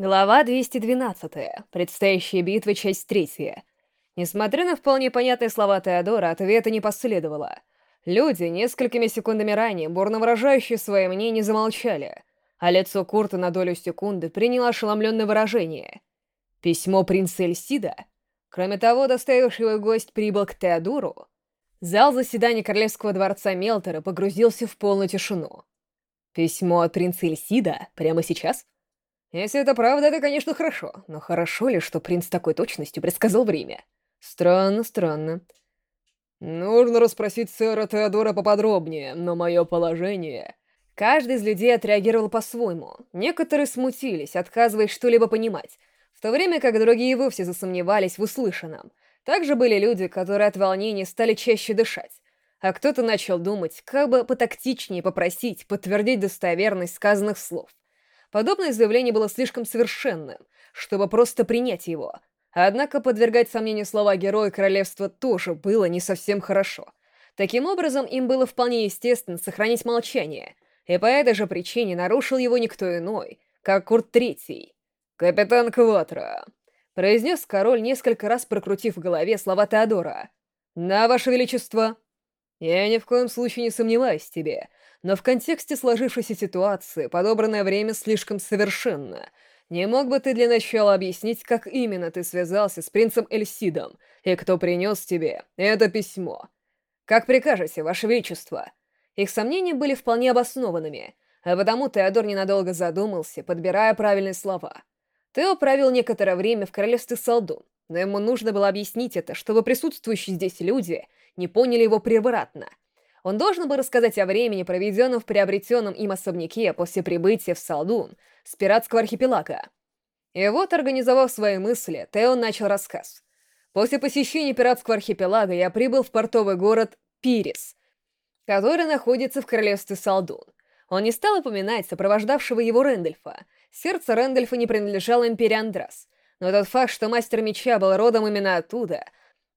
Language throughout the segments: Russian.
Глава 212. Предстоящая битва, часть третья. Несмотря на вполне понятные слова Теодора, ответа не последовало. Люди, несколькими секундами ранее, бурно выражающие свое мнение, замолчали, а лицо Курта на долю секунды приняло ошеломленное выражение. Письмо принца Эльсида? Кроме того, доставивший его гость прибыл к Теодору. Зал заседания Королевского дворца Мелтера погрузился в полную тишину. Письмо от принца Эльсида? Прямо сейчас? — если это правда, это, конечно, хорошо. Но хорошо ли, что принц такой точностью предсказал время? Странно, странно. Нужно расспросить сэра Теодора поподробнее, но мое положение... Каждый из людей отреагировал по-своему. Некоторые смутились, отказываясь что-либо понимать, в то время как другие вовсе засомневались в услышанном. Также были люди, которые от волнения стали чаще дышать, а кто-то начал думать, как бы потактичнее попросить подтвердить достоверность сказанных слов. Подобное заявление было слишком совершенным, чтобы просто принять его. Однако подвергать сомнению слова героя королевства тоже было не совсем хорошо. Таким образом, им было вполне естественно сохранить молчание, и по этой же причине нарушил его никто иной, как Курт Третий. «Капитан Кватро», — произнес король, несколько раз прокрутив в голове слова Теодора. «На, ваше величество!» «Я ни в коем случае не сомневаюсь в тебе, но в контексте сложившейся ситуации подобранное время слишком совершенно. Не мог бы ты для начала объяснить, как именно ты связался с принцем Эльсидом, и кто принес тебе это письмо? Как прикажете, Ваше Величество?» Их сомнения были вполне обоснованными, а потому Теодор ненадолго задумался, подбирая правильные слова. Тео провел некоторое время в королевстве Салдун, но ему нужно было объяснить это, чтобы присутствующие здесь люди не поняли его превратно — он должен был рассказать о времени, проведенном в приобретенном им особняке после прибытия в Салдун с пиратского архипелага. И вот, организовав свои мысли, Тео начал рассказ. После посещения пиратского архипелага я прибыл в портовый город Пирис, который находится в королевстве Салдун. Он не стал упоминать сопровождавшего его Рэндольфа. Сердце Рэндольфа не принадлежало империи Андрас. Но тот факт, что мастер меча был родом именно оттуда,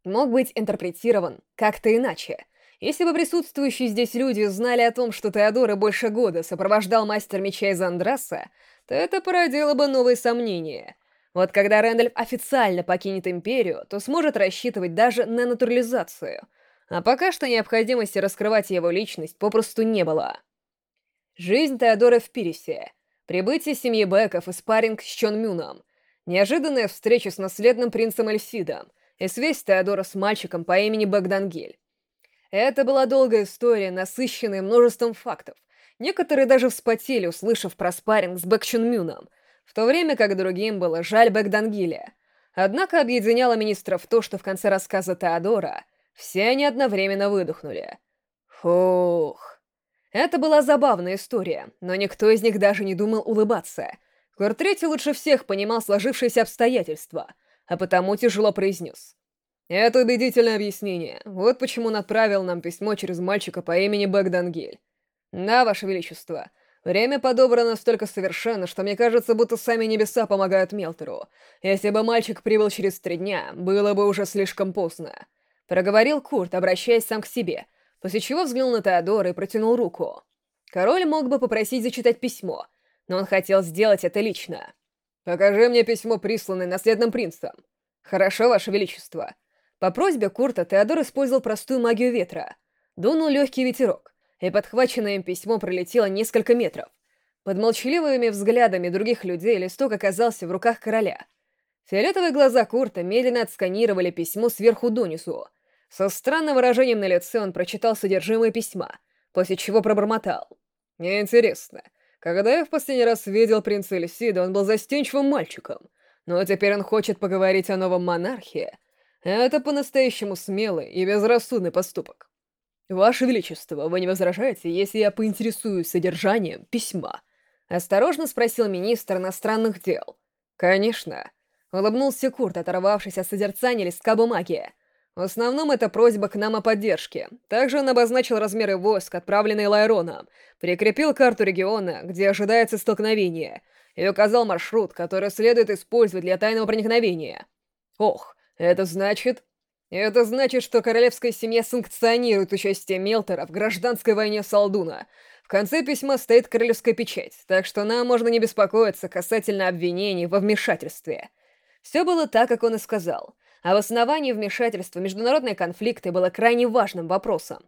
мог быть интерпретирован как-то иначе — если бы присутствующие здесь люди знали о том, что Теодора больше года сопровождал мастер меча из Андраса, то это породило бы новые сомнения. Вот когда Рэндальф официально покинет Империю, то сможет рассчитывать даже на натурализацию. А пока что необходимости раскрывать его личность попросту не было. Жизнь Теодора в Пирисе. Прибытие семьи Беков и спарринг с Чон Мюном. Неожиданная встреча с наследным принцем Эльсидом и связь Теодора с мальчиком по имени Богдангель. Это была долгая история, насыщенная множеством фактов. Некоторые даже вспотели, услышав про спарринг с Бэкчун Мюном, в то время как другим было жаль Бэкдангиля. Однако объединяло министров то, что в конце рассказа Теодора все они одновременно выдохнули. Фух. Это была забавная история, но никто из них даже не думал улыбаться. Куртрети лучше всех понимал сложившиеся обстоятельства, а потому тяжело произнес. Это убедительное объяснение. Вот почему он отправил нам письмо через мальчика по имени Бэгдангель. Да, Ваше Величество. Время подобрано настолько совершенно, что мне кажется, будто сами небеса помогают Мелтеру. Если бы мальчик прибыл через три дня, было бы уже слишком поздно. Проговорил Курт, обращаясь сам к себе, после чего взглянул на Теодора и протянул руку. Король мог бы попросить зачитать письмо, но он хотел сделать это лично. «Покажи мне письмо, присланное наследным принцем». «Хорошо, Ваше Величество». По просьбе Курта Теодор использовал простую магию ветра. Дунул легкий ветерок, и подхваченное им письмо пролетело несколько метров. Под молчаливыми взглядами других людей листок оказался в руках короля. Фиолетовые глаза Курта медленно отсканировали письмо сверху донизу. Со странным выражением на лице он прочитал содержимое письма, после чего пробормотал. «Интересно, когда я в последний раз видел принца Эльсида, он был застенчивым мальчиком, но теперь он хочет поговорить о новом монархе». Это по-настоящему смелый и безрассудный поступок. Ваше Величество, вы не возражаете, если я поинтересуюсь содержанием письма? Осторожно спросил министр иностранных дел. Конечно. Улыбнулся Курт, оторвавшись от созерцания листка бумаги. В основном это просьба к нам о поддержке. Также он обозначил размеры войск, отправленные Лайроном, прикрепил карту региона, где ожидается столкновение, и указал маршрут, который следует использовать для тайного проникновения. Ох, это значит... Это значит, что королевская семья санкционирует участие Мелтера в гражданской войне Салдуна, в конце письма стоит королевская печать, так что нам можно не беспокоиться касательно обвинений во вмешательстве. Все было так, как он и сказал. А в основании вмешательства международные конфликты было крайне важным вопросом.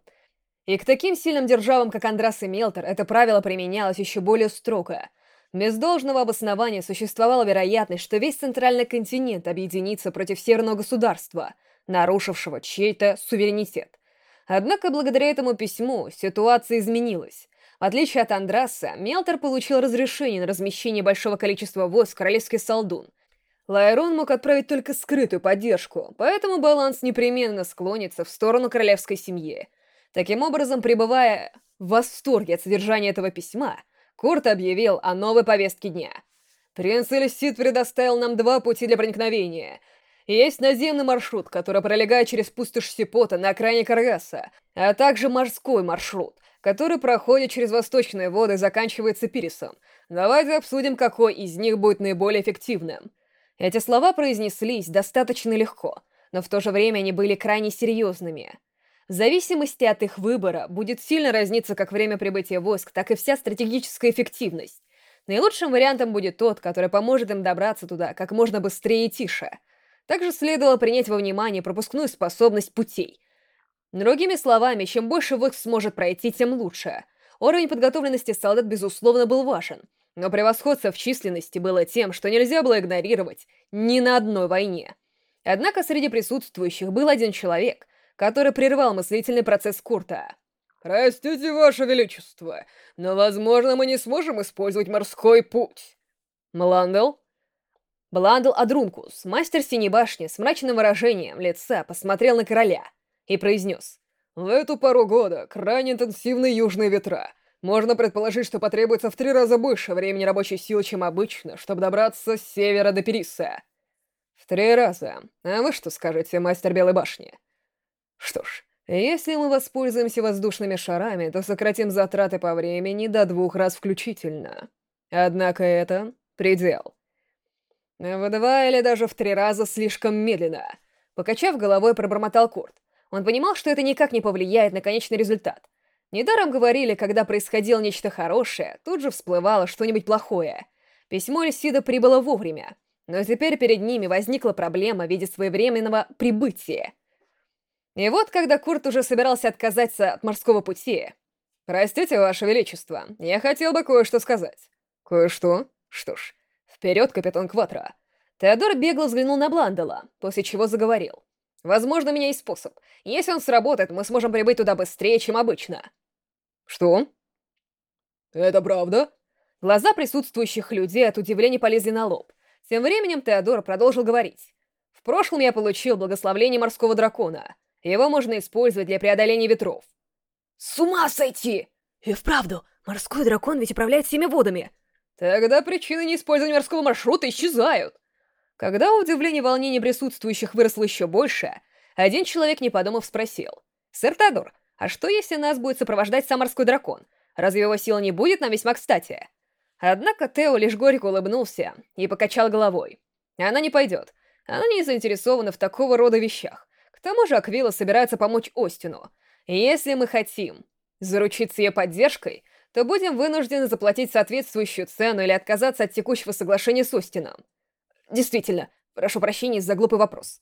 И к таким сильным державам, как Андрас и Мелтер, это правило применялось еще более строго. Без должного обоснования существовала вероятность, что весь центральный континент объединится против северного государства, нарушившего чей-то суверенитет. Однако благодаря этому письму ситуация изменилась. В отличие от Андраса, Мелтер получил разрешение на размещение большого количества войск королевский Салдун. Лайрон мог отправить только скрытую поддержку, поэтому баланс непременно склонится в сторону королевской семьи. Таким образом, пребывая в восторге от содержания этого письма, Курт объявил о новой повестке дня. «Принц Эльсид предоставил нам два пути для проникновения — есть наземный маршрут, который пролегает через пустошь Сипота на окраине Каргаса, а также морской маршрут, который проходит через восточные воды и заканчивается Пирисом. Давайте обсудим, какой из них будет наиболее эффективным. Эти слова произнеслись достаточно легко, но в то же время они были крайне серьезными. В зависимости от их выбора будет сильно разниться как время прибытия войск, так и вся стратегическая эффективность. Наилучшим вариантом будет тот, который поможет им добраться туда как можно быстрее и тише — также следовало принять во внимание пропускную способность путей. Другими словами, чем больше войск сможет пройти, тем лучше. Уровень подготовленности солдат, безусловно, был важен, но превосходство в численности было тем, что нельзя было игнорировать ни на одной войне. Однако среди присутствующих был один человек, который прервал мыслительный процесс Курта. «Простите, Ваше Величество, но, возможно, мы не сможем использовать морской путь». Мландел Бландл Адрункус, мастер Синей Башни, с мрачным выражением лица посмотрел на короля и произнес. «В эту пару года крайне интенсивные южные ветра. Можно предположить, что потребуется в три раза больше времени рабочей силы, чем обычно, чтобы добраться с севера до Периса». «В три раза. А вы что скажете, мастер Белой Башни?» «Что ж, если мы воспользуемся воздушными шарами, то сократим затраты по времени до двух раз включительно. Однако это предел». В два или даже в три раза слишком медленно. Покачав головой, пробормотал Курт. Он понимал, что это никак не повлияет на конечный результат. Недаром говорили, когда происходило нечто хорошее, тут же всплывало что-нибудь плохое. Письмо Эльсида прибыло вовремя, но теперь перед ними возникла проблема в виде своевременного прибытия. И вот, когда Курт уже собирался отказаться от морского пути... «Простите, Ваше Величество, я хотел бы кое-что сказать». «Кое-что? Что ж, «Вперед, капитан Кватро!» Теодор бегло взглянул на Бландела, после чего заговорил. «Возможно, у меня есть способ. Если он сработает, мы сможем прибыть туда быстрее, чем обычно». «Что?» «Это правда?» Глаза присутствующих людей от удивления полезли на лоб. Тем временем Теодор продолжил говорить. «В прошлом я получил благословление морского дракона. Его можно использовать для преодоления ветров». «С ума сойти!» «И вправду, морской дракон ведь управляет всеми водами. Тогда причины неиспользования морского маршрута исчезают. Когда удивление и волнение присутствующих выросло еще больше, один человек, не подумав, спросил. «Сэр Тадор, а что если нас будет сопровождать сам морской дракон? Разве его сила не будет нам весьма кстати?» Однако Тео лишь горько улыбнулся и покачал головой. «Она не пойдет. Она не заинтересована в такого рода вещах. Тому же Аквила собирается помочь Остину. если мы хотим заручиться ее поддержкой, то будем вынуждены заплатить соответствующую цену или отказаться от текущего соглашения с Остином. Действительно, прошу прощения за глупый вопрос.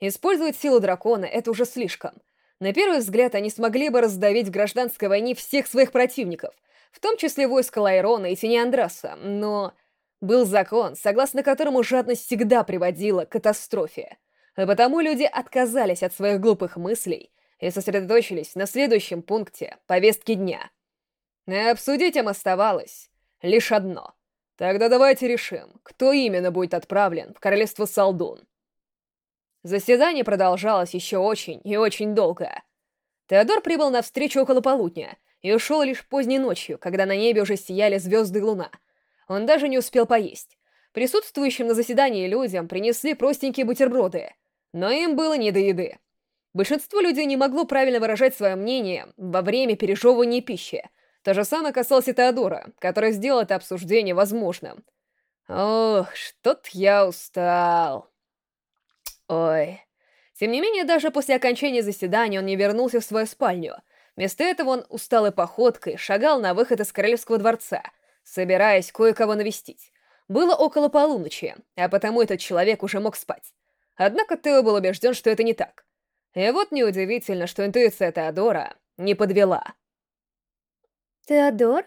Использовать силу дракона — это уже слишком. На первый взгляд, они смогли бы раздавить в гражданской войне всех своих противников, в том числе войско Лайрона и Тени Андраса, но... Был закон, согласно которому жадность всегда приводила к катастрофе. А потому люди отказались от своих глупых мыслей и сосредоточились на следующем пункте повестки дня — и обсудить им оставалось лишь одно. Тогда давайте решим, кто именно будет отправлен в королевство Салдун. Заседание продолжалось еще очень и очень долго. Теодор прибыл на встречу около полудня и ушел лишь поздней ночью, когда на небе уже сияли звезды и луна. Он даже не успел поесть. Присутствующим на заседании людям принесли простенькие бутерброды, но им было не до еды. Большинство людей не могло правильно выражать свое мнение во время пережевывания пищи, то же самое касалось и Теодора, который сделал это обсуждение возможным. Ох, что-то я устал. Ой. Тем не менее, даже после окончания заседания он не вернулся в свою спальню. Вместо этого он усталой походкой шагал на выход из королевского дворца, собираясь кое-кого навестить. Было около полуночи, а потому этот человек уже мог спать. Однако Тео был убежден, что это не так. И вот неудивительно, что интуиция Теодора не подвела. «Теодор?»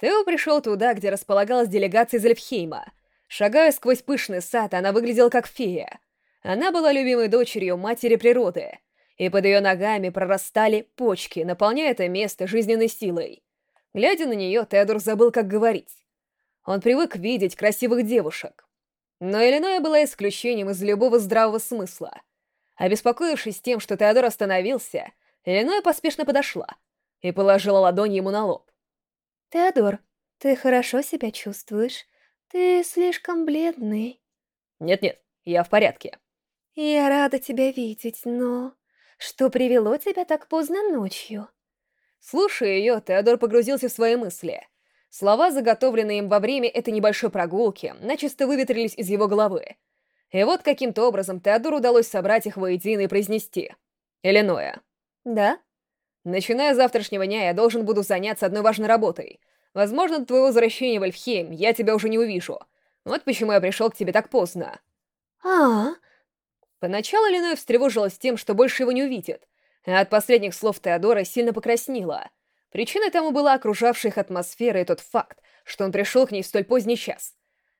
Тео пришел туда, где располагалась делегация из Эльфхейма. Шагая сквозь пышный сад, она выглядела как фея. Она была любимой дочерью матери природы, и под ее ногами прорастали почки, наполняя это место жизненной силой. Глядя на нее, Теодор забыл, как говорить. Он привык видеть красивых девушек. Но Иллиноя была исключением из любого здравого смысла. Обеспокоившись тем, что Теодор остановился, Иллиноя поспешно подошла и положила ладонь ему на лоб. «Теодор, ты хорошо себя чувствуешь? Ты слишком бледный». «Нет-нет, я в порядке». «Я рада тебя видеть, но... Что привело тебя так поздно ночью?» Слушая ее, Теодор погрузился в свои мысли. Слова, заготовленные им во время этой небольшой прогулки, начисто выветрились из его головы. И вот каким-то образом Теодору удалось собрать их воедино и произнести. «Элиноя». «Да?» Начиная с завтрашнего дня, я должен буду заняться одной важной работой. Возможно, до твоего возвращения в Эльфхейм я тебя уже не увижу. Вот почему я пришел к тебе так поздно. А, -а, -а. Поначалу Леной встревожилась тем, что больше его не увидит, а от последних слов Теодора сильно покраснела. Причиной тому была окружавшая их атмосфера и тот факт, что он пришел к ней в столь поздний час.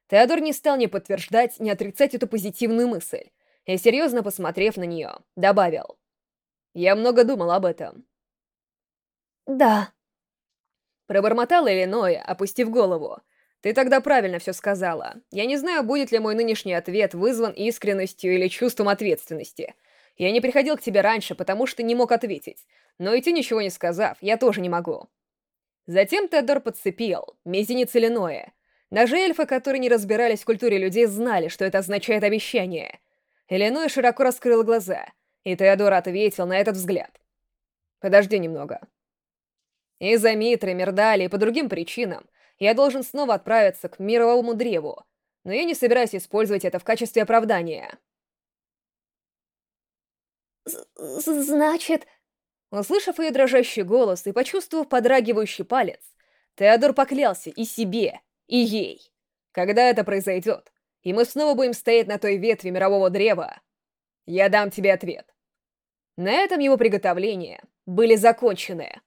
Теодор не стал ни подтверждать, ни отрицать эту позитивную мысль, и, серьезно посмотрев на нее, добавил. «Я много думал об этом. «Да». Пробормотала Иллиноя, опустив голову. «Ты тогда правильно все сказала. Я не знаю, будет ли мой нынешний ответ вызван искренностью или чувством ответственности. Я не приходил к тебе раньше, потому что не мог ответить. Но идти ничего не сказав, я тоже не могу». Затем Теодор подцепил мизинец Иллиноя. Даже эльфы, которые не разбирались в культуре людей, знали, что это означает обещание. Иллиной широко раскрыл глаза, и Теодор ответил на этот взгляд. «Подожди немного. Из-за Митры, Мирдали и по другим причинам я должен снова отправиться к мировому древу, но я не собираюсь использовать это в качестве оправдания. «Значит...» Услышав ее дрожащий голос и почувствовав подрагивающий палец, Теодор поклялся и себе, и ей. Когда это произойдет, и мы снова будем стоять на той ветви мирового древа, я дам тебе ответ. На этом его приготовления были закончены.